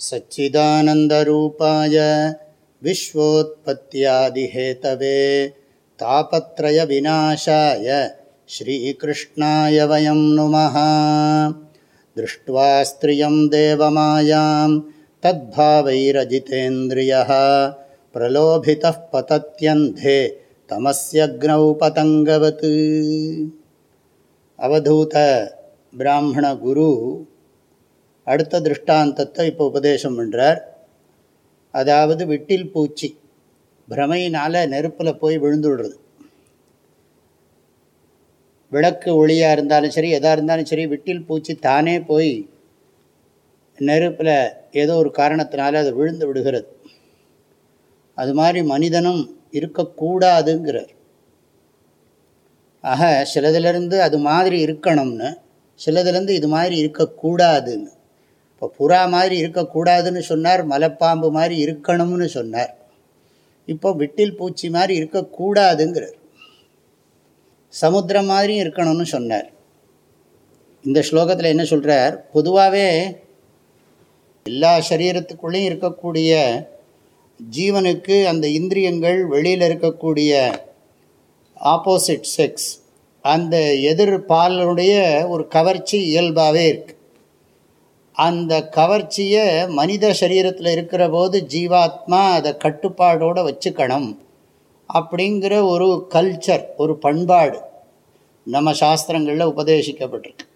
सच्चिदानन्दरूपाय विश्वोत्पत्त्यादिहेतवे तापत्रयविनाशाय श्रीकृष्णाय वयं नुमः। दृष्ट्वा स्त्रियं देवमायां तद्भावैरजितेन्द्रियः। प्रलोभितः पतत्यन्धे तमस्यग्नौ पतङ्गवत्। अवधूत ब्राह्मणगुरु அடுத்த திருஷ்டாந்தத்தை இப்போ உபதேசம் பண்ணுறார் அதாவது விட்டில் பூச்சி பிரமையினால் நெருப்பில் போய் விழுந்துடுறது. விளக்கு ஒளியாக இருந்தாலும் சரி எதாக இருந்தாலும் சரி விட்டில் பூச்சி தானே போய் நெருப்பில் ஏதோ ஒரு காரணத்தினால அது விழுந்து விடுகிறது. அது மாதிரி மனிதனும் இருக்கக்கூடாதுங்கிறார் ஆக சிலதுலேருந்து அது மாதிரி இருக்கணும்னு சிலதுலேருந்து இது மாதிரி இருக்கக்கூடாதுன்னு இப்போ புறா மாதிரி இருக்கக்கூடாதுன்னு சொன்னார் மலைப்பாம்பு மாதிரி இருக்கணும்னு சொன்னார். இப்போ விட்டில் பூச்சி மாதிரி இருக்கக்கூடாதுங்கிறார். சமுத்திரம் மாதிரியும் இருக்கணும்னு சொன்னார். இந்த ஸ்லோகத்தில் என்ன சொல்கிறார் பொதுவாகவே எல்லா சரீரத்துக்குள்ளேயும் இருக்கக்கூடிய ஜீவனுக்கு அந்த இந்திரியங்கள் வெளியில் இருக்கக்கூடிய ஆப்போசிட் செக்ஸ் அந்த எதிர்பாலனுடைய ஒரு கவர்ச்சி இயல்பாகவே இருக்குது அந்த கவர்ச்சியை மனித சரீரத்தில் இருக்கிற போது ஜீவாத்மா அதை கட்டுப்பாடோடு வச்சுக்கணும். அப்படிங்கிற ஒரு கல்ச்சர் ஒரு பண்பாடு நம்ம சாஸ்திரங்களில் உபதேசிக்கப்பட்டிருக்கு.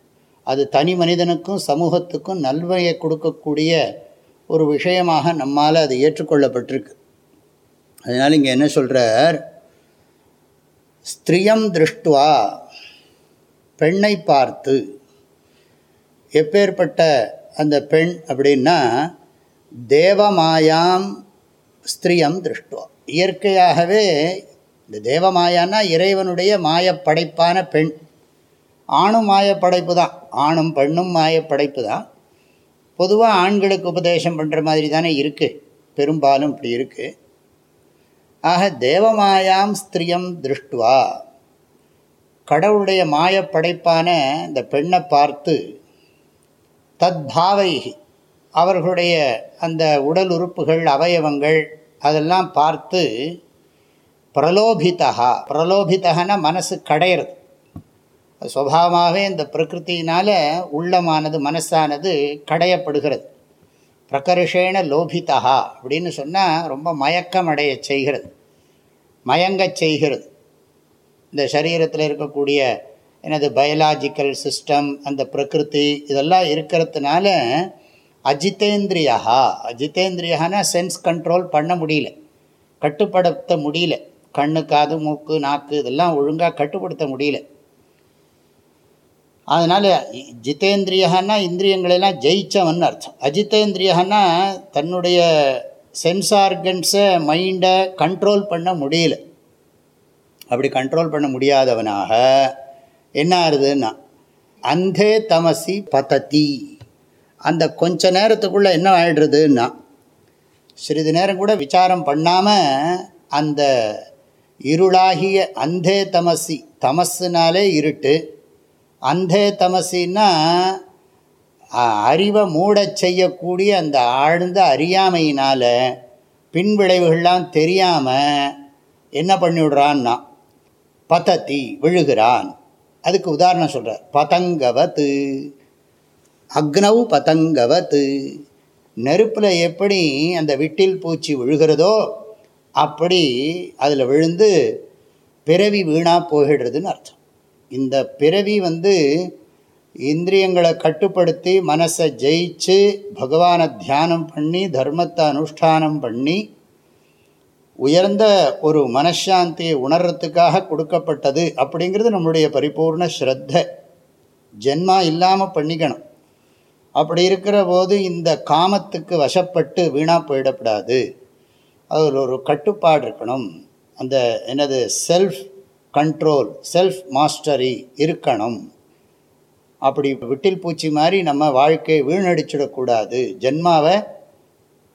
அது தனி மனிதனுக்கும் சமூகத்துக்கும் நல்வகையை கொடுக்கக்கூடிய ஒரு விஷயமாக நம்மால் அது ஏற்றுக்கொள்ளப்பட்டிருக்கு. அதனால் இங்கே என்ன சொல்கிறார் ஸ்திரியம் திருஷ்டுவா பெண்ணை பார்த்து. எப்பேற்பட்ட அந்த பெண் அப்படின்னா தேவமாயாம் ஸ்திரியம் திருஷ்டுவா. இயற்கையாகவே இந்த தேவமாயான்னா இறைவனுடைய மாயப்படைப்பான பெண். ஆணும் மாயப்படைப்பு தான் ஆணும் பெண்ணும் மாயப்படைப்பு தான் பொதுவாக ஆண்களுக்கு உபதேசம் பண்ணுற மாதிரி தானே இருக்குது பெரும்பாலும் இப்படி இருக்குது ஆக தேவமாயாம் ஸ்திரியம் திருஷ்டுவா. கடவுளுடைய மாயப்படைப்பான இந்த பெண்ணை பார்த்து தத்பாவை அவர்களுடைய அந்த உடல் உறுப்புகள் அவயவங்கள் அதெல்லாம் பார்த்து பிரலோபிதா பிரலோபிதகன மனசு கடையிறது. சுவாவமாகவே இந்த பிரகிருத்தினால் உள்ளமானது மனசானது கடையப்படுகிறது. பிரகர்ஷேன லோபிதா அப்படின்னு சொன்னால் ரொம்ப மயக்கம் அடைய செய்கிறது. மயங்கச் செய்கிறது. இந்த சரீரத்தில் இருக்கக்கூடிய எனது பயாலாஜிக்கல் சிஸ்டம் அந்த பிரகிருதி இதெல்லாம் இருக்கிறதுனால அஜிதேந்திரியா அஜிதேந்திரியானா சென்ஸ் கண்ட்ரோல் பண்ண முடியல. கட்டுப்படுத்த முடியல. கண்ணு காது மூக்கு நாக்கு இதெல்லாம் ஒழுங்காக கட்டுப்படுத்த முடியல. அதனால் ஜிதேந்திரியன்னா இந்திரியங்களெல்லாம் ஜெயித்தவன் அர்த்தம். அஜித்தேந்திரியான்னா தன்னுடைய சென்ஸ் ஆர்கன்ஸை மைண்டை கண்ட்ரோல் பண்ண முடியல. அப்படி கண்ட்ரோல் பண்ண முடியாதவனாக என்ன ஆகுதுன்னா அந்தே தமசி பதத்தி அந்த கொஞ்ச நேரத்துக்குள்ளே என்ன ஆகிடுறதுன்னா சிறிது நேரம் கூட விசாரம் பண்ணாமல் அந்த இருளாகிய அந்தே தமசி தமசுனாலே இருட்டு. அந்தே தமசின்னா அறிவை மூடச் செய்யக்கூடிய அந்த ஆழ்ந்த அறியாமையினால் பின்விளைவுகள்லாம் தெரியாமல் என்ன பண்ணிவிடுறான்னா பதத்தி விழுகிறான். அதுக்கு உதாரணம் சொல்கிறார் பதங்கவத்து. அக்னவு பதங்கவத்து. நெருப்பில் எப்படி அந்த விட்டில் பூச்சி விழுகிறதோ அப்படி அதில் விழுந்து பிறவி வீணாக போயிடுறதுன்னு அர்த்தம். இந்த பிறவி வந்து இந்திரியங்களை கட்டுப்படுத்தி மனசை ஜெயிச்சு பகவானை தியானம் பண்ணி தர்மத்தை அனுஷ்டானம் பண்ணி உயர்ந்த ஒரு மனசாந்தியை உணர்றதுக்காக கொடுக்கப்பட்டது அப்படிங்கிறது நம்மளுடைய பரிபூர்ண ஸ்ரத்த. ஜென்மா இல்லாமல் பண்ணிக்கணும். அப்படி இருக்கிற போது இந்த காமத்துக்கு வசப்பட்டு வீணாக போயிடக்கூடாது அதில் ஒரு கட்டுப்பாடு இருக்கணும். அந்த என்னது செல்ஃப் கண்ட்ரோல் செல்ஃப் மாஸ்டரி இருக்கணும். அப்படி விட்டில் பூச்சி மாதிரி நம்ம வாழ்க்கையை வீணடிச்சிடக்கூடாது. ஜென்மாவை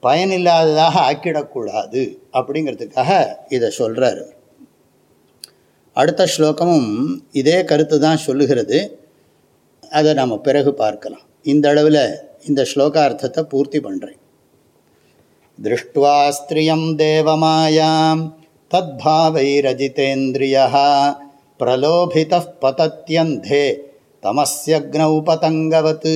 பயனில்லாததாக ஆக்கிடக்கூடாது அப்படிங்கிறதுக்காக இதை சொல்கிறார் அடுத்த ஸ்லோகமும் இதே கருத்து தான் சொல்லுகிறது. அதை நாம் பிறகு பார்க்கலாம். இந்த அளவில் இந்த ஸ்லோகார்த்தத்தை பூர்த்தி பண்ணுறேன் திருஷ்டுவா ஸ்திரியம் தேவமாயாம் தத்பாவைரஜிதேந்திரியா பிரலோபித பதத்தியந்தே தமசியக்னௌ பதங்கவத்து